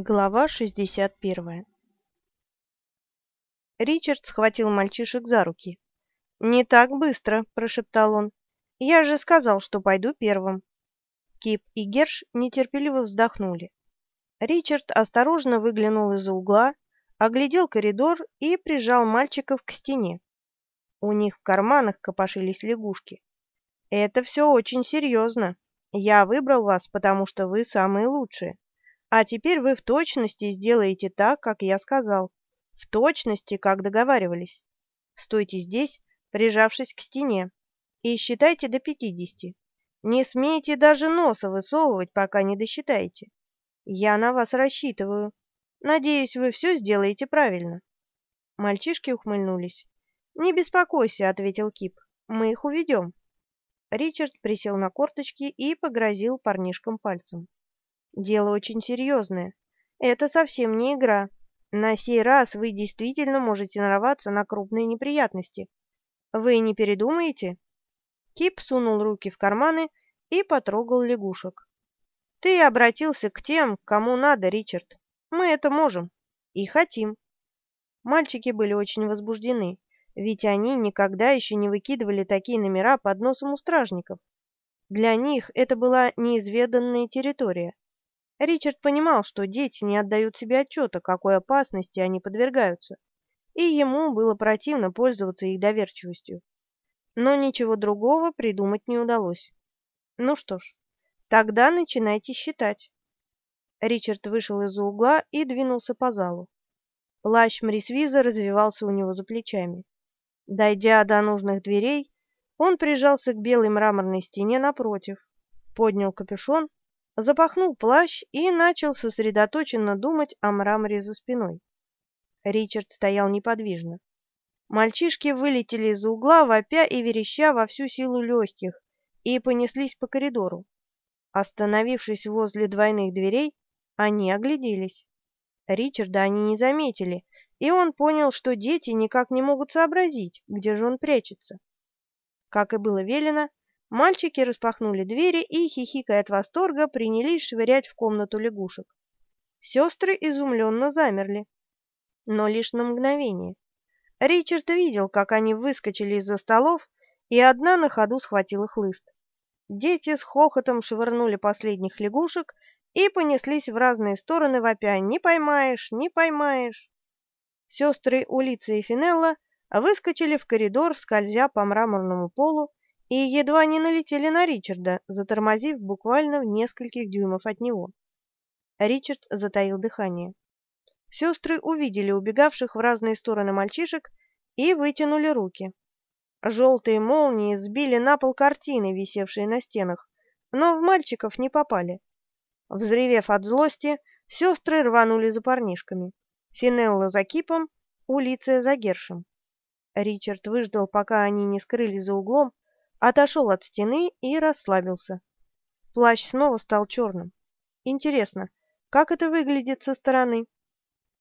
Глава 61 Ричард схватил мальчишек за руки. «Не так быстро», — прошептал он. «Я же сказал, что пойду первым». Кип и Герш нетерпеливо вздохнули. Ричард осторожно выглянул из-за угла, оглядел коридор и прижал мальчиков к стене. У них в карманах копошились лягушки. «Это все очень серьезно. Я выбрал вас, потому что вы самые лучшие. А теперь вы в точности сделаете так, как я сказал. В точности, как договаривались. Стойте здесь, прижавшись к стене, и считайте до пятидесяти. Не смейте даже носа высовывать, пока не досчитаете. Я на вас рассчитываю. Надеюсь, вы все сделаете правильно. Мальчишки ухмыльнулись. «Не беспокойся», — ответил Кип. «Мы их уведем». Ричард присел на корточки и погрозил парнишкам пальцем. Дело очень серьезное. Это совсем не игра. На сей раз вы действительно можете нарваться на крупные неприятности. Вы не передумаете?» Кип сунул руки в карманы и потрогал лягушек. «Ты обратился к тем, кому надо, Ричард. Мы это можем. И хотим». Мальчики были очень возбуждены, ведь они никогда еще не выкидывали такие номера под носом у стражников. Для них это была неизведанная территория. Ричард понимал, что дети не отдают себе отчета, какой опасности они подвергаются, и ему было противно пользоваться их доверчивостью. Но ничего другого придумать не удалось. Ну что ж, тогда начинайте считать. Ричард вышел из-за угла и двинулся по залу. Плащ Мрисвиза развивался у него за плечами. Дойдя до нужных дверей, он прижался к белой мраморной стене напротив, поднял капюшон запахнул плащ и начал сосредоточенно думать о мраморе за спиной. Ричард стоял неподвижно. Мальчишки вылетели из угла, вопя и вереща во всю силу легких, и понеслись по коридору. Остановившись возле двойных дверей, они огляделись. Ричарда они не заметили, и он понял, что дети никак не могут сообразить, где же он прячется. Как и было велено, Мальчики распахнули двери и, хихикая от восторга, принялись швырять в комнату лягушек. Сестры изумленно замерли, но лишь на мгновение. Ричард видел, как они выскочили из-за столов, и одна на ходу схватила хлыст. Дети с хохотом швырнули последних лягушек и понеслись в разные стороны, вопя «Не поймаешь! Не поймаешь!». Сестры Улица и Финелла выскочили в коридор, скользя по мраморному полу, и едва не налетели на Ричарда, затормозив буквально в нескольких дюймов от него. Ричард затаил дыхание. Сестры увидели убегавших в разные стороны мальчишек и вытянули руки. Желтые молнии сбили на пол картины, висевшие на стенах, но в мальчиков не попали. Взревев от злости, сестры рванули за парнишками. Финелла за кипом, Улиция за Гершем. Ричард выждал, пока они не скрылись за углом, отошел от стены и расслабился. Плащ снова стал черным. Интересно, как это выглядит со стороны?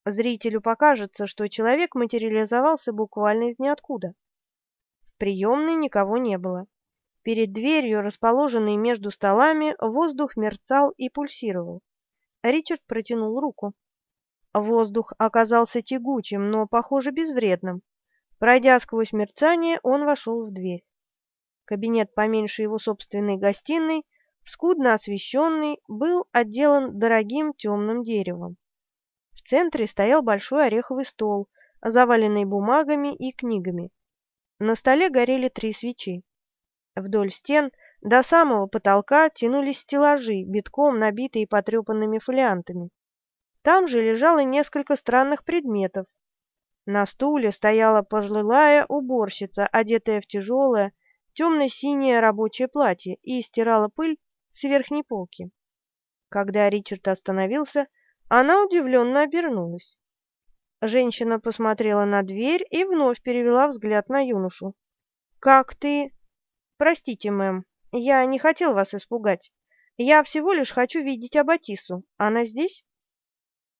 Зрителю покажется, что человек материализовался буквально из ниоткуда. В приемной никого не было. Перед дверью, расположенной между столами, воздух мерцал и пульсировал. Ричард протянул руку. Воздух оказался тягучим, но, похоже, безвредным. Пройдя сквозь мерцание, он вошел в дверь. Кабинет поменьше его собственной гостиной, скудно освещенный, был отделан дорогим темным деревом. В центре стоял большой ореховый стол, заваленный бумагами и книгами. На столе горели три свечи. Вдоль стен до самого потолка тянулись стеллажи, битком набитые потрепанными фолиантами. Там же лежало несколько странных предметов. На стуле стояла пожилая уборщица, одетая в тяжелое, темно-синее рабочее платье и стирала пыль с верхней полки. Когда Ричард остановился, она удивленно обернулась. Женщина посмотрела на дверь и вновь перевела взгляд на юношу. «Как ты...» «Простите, мэм, я не хотел вас испугать. Я всего лишь хочу видеть Абатису. Она здесь?»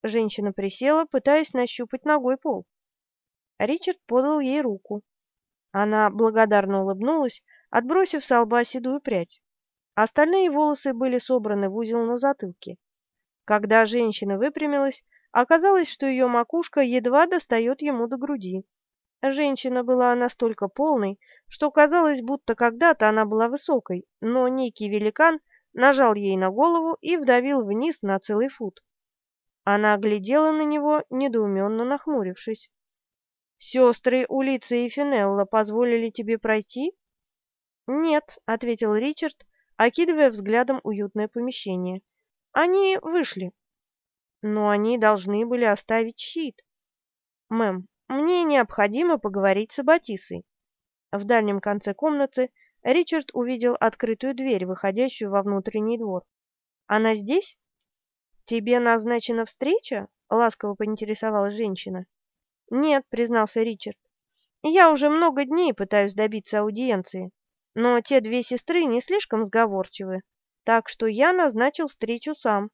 Женщина присела, пытаясь нащупать ногой пол. Ричард подал ей руку. Она благодарно улыбнулась, отбросив с лба седую прядь. Остальные волосы были собраны в узел на затылке. Когда женщина выпрямилась, оказалось, что ее макушка едва достает ему до груди. Женщина была настолько полной, что казалось, будто когда-то она была высокой, но некий великан нажал ей на голову и вдавил вниз на целый фут. Она глядела на него, недоуменно нахмурившись. «Сестры Улица и Финелла позволили тебе пройти?» «Нет», — ответил Ричард, окидывая взглядом уютное помещение. «Они вышли». «Но они должны были оставить щит». «Мэм, мне необходимо поговорить с Аббатисой». В дальнем конце комнаты Ричард увидел открытую дверь, выходящую во внутренний двор. «Она здесь?» «Тебе назначена встреча?» — ласково поинтересовалась женщина. «Нет», — признался Ричард. «Я уже много дней пытаюсь добиться аудиенции, но те две сестры не слишком сговорчивы, так что я назначил встречу сам».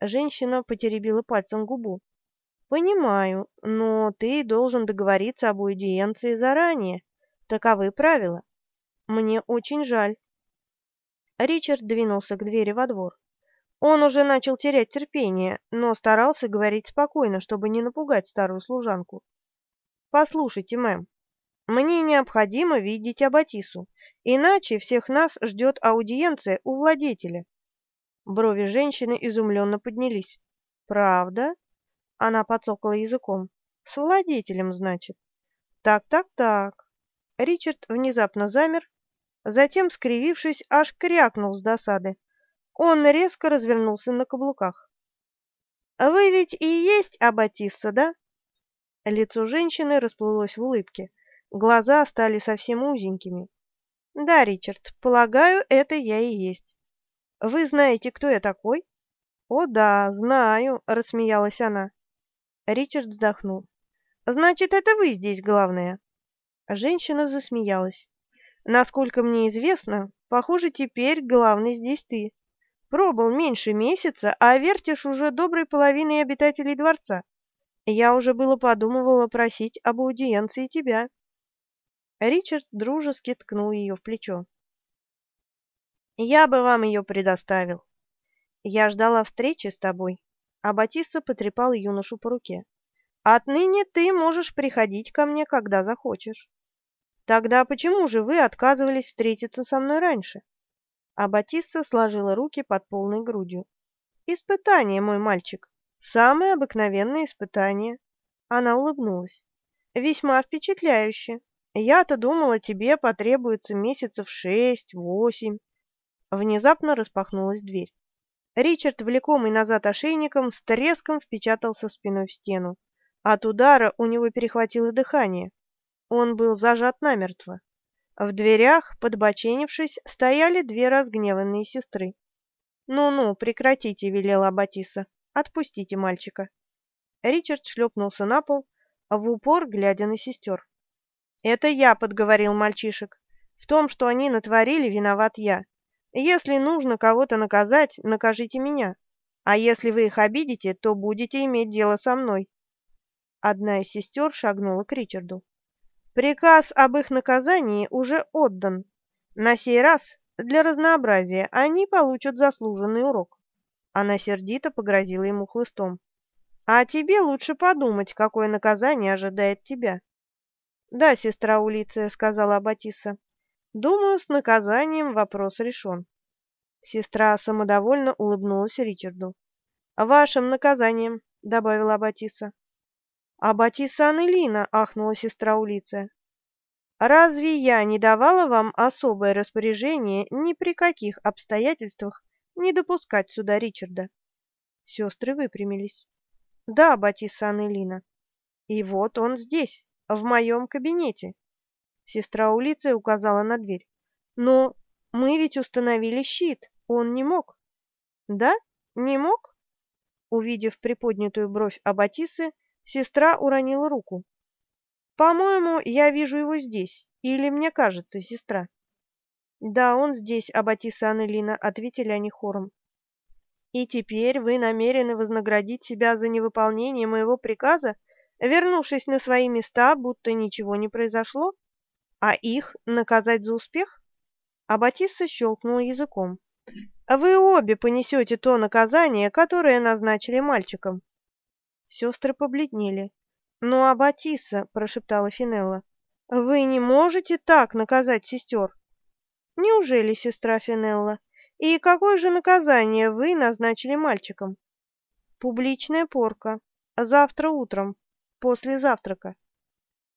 Женщина потеребила пальцем губу. «Понимаю, но ты должен договориться об аудиенции заранее. Таковы правила. Мне очень жаль». Ричард двинулся к двери во двор. Он уже начал терять терпение, но старался говорить спокойно, чтобы не напугать старую служанку. «Послушайте, мэм, мне необходимо видеть Абатису, иначе всех нас ждет аудиенция у владетеля». Брови женщины изумленно поднялись. «Правда?» Она подсокала языком. «С владетелем, значит?» «Так-так-так». Ричард внезапно замер, затем, скривившись, аж крякнул с досады. Он резко развернулся на каблуках. «Вы ведь и есть Аббатисса, да?» Лицо женщины расплылось в улыбке. Глаза стали совсем узенькими. «Да, Ричард, полагаю, это я и есть. Вы знаете, кто я такой?» «О да, знаю», — рассмеялась она. Ричард вздохнул. «Значит, это вы здесь главная?» Женщина засмеялась. «Насколько мне известно, похоже, теперь главный здесь ты. Пробыл меньше месяца, а вертишь уже доброй половиной обитателей дворца. Я уже было подумывала просить об аудиенции тебя. Ричард дружески ткнул ее в плечо. Я бы вам ее предоставил. Я ждала встречи с тобой, а Батиста потрепал юношу по руке. Отныне ты можешь приходить ко мне, когда захочешь. Тогда почему же вы отказывались встретиться со мной раньше? А Батиста сложила руки под полной грудью. «Испытание, мой мальчик. Самое обыкновенное испытание». Она улыбнулась. «Весьма впечатляюще. Я-то думала, тебе потребуется месяцев шесть-восемь». Внезапно распахнулась дверь. Ричард, влекомый назад ошейником, с треском впечатался спиной в стену. От удара у него перехватило дыхание. Он был зажат намертво. В дверях, подбоченившись, стояли две разгневанные сестры. «Ну-ну, прекратите», — велела Батиса. «Отпустите мальчика». Ричард шлепнулся на пол, в упор глядя на сестер. «Это я подговорил мальчишек. В том, что они натворили, виноват я. Если нужно кого-то наказать, накажите меня. А если вы их обидите, то будете иметь дело со мной». Одна из сестер шагнула к Ричарду. Приказ об их наказании уже отдан. На сей раз, для разнообразия, они получат заслуженный урок. Она сердито погрозила ему хлыстом. А тебе лучше подумать, какое наказание ожидает тебя. Да, сестра Улиция, сказала Аббатиса. Думаю, с наказанием вопрос решен. Сестра самодовольно улыбнулась Ричарду. «Вашим наказанием», — добавила Аббатиса. «А Батиса Анелина!» — ахнула сестра Улиция. «Разве я не давала вам особое распоряжение ни при каких обстоятельствах не допускать сюда Ричарда?» Сестры выпрямились. «Да, Батиса Анелина. И вот он здесь, в моем кабинете». Сестра Улиция указала на дверь. «Но мы ведь установили щит, он не мог». «Да? Не мог?» Увидев приподнятую бровь Аббатисы, Сестра уронила руку. «По-моему, я вижу его здесь. Или мне кажется, сестра?» «Да, он здесь, Аббатиса Аннелина», — ответили они хором. «И теперь вы намерены вознаградить себя за невыполнение моего приказа, вернувшись на свои места, будто ничего не произошло, а их наказать за успех?» Аббатиса щелкнула языком. Вы обе понесете то наказание, которое назначили мальчикам. Сестры побледнели. «Ну, а Батисса», — прошептала Финелла, — «вы не можете так наказать сестер». «Неужели, сестра Финелла? И какое же наказание вы назначили мальчикам?» «Публичная порка. Завтра утром, после завтрака».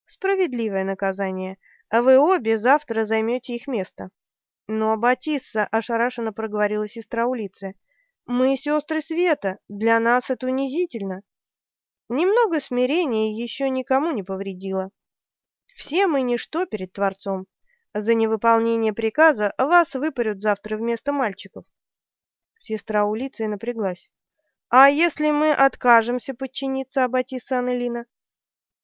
«Справедливое наказание. А вы обе завтра займете их место». «Но, Батисса», — ошарашенно проговорила сестра улицы, — «мы сестры Света, для нас это унизительно». Немного смирения еще никому не повредило. Все мы ничто перед Творцом. За невыполнение приказа вас выпарют завтра вместо мальчиков. Сестра Улиция напряглась. «А если мы откажемся подчиниться Аббатиса Аннелина?»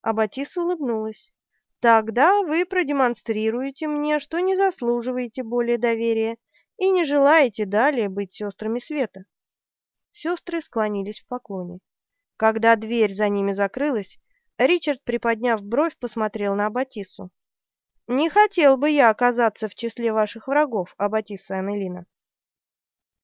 Аббатиса улыбнулась. «Тогда вы продемонстрируете мне, что не заслуживаете более доверия и не желаете далее быть сестрами света». Сестры склонились в поклоне. Когда дверь за ними закрылась, Ричард, приподняв бровь, посмотрел на Аббатису. «Не хотел бы я оказаться в числе ваших врагов, Аббатиса Аннелина».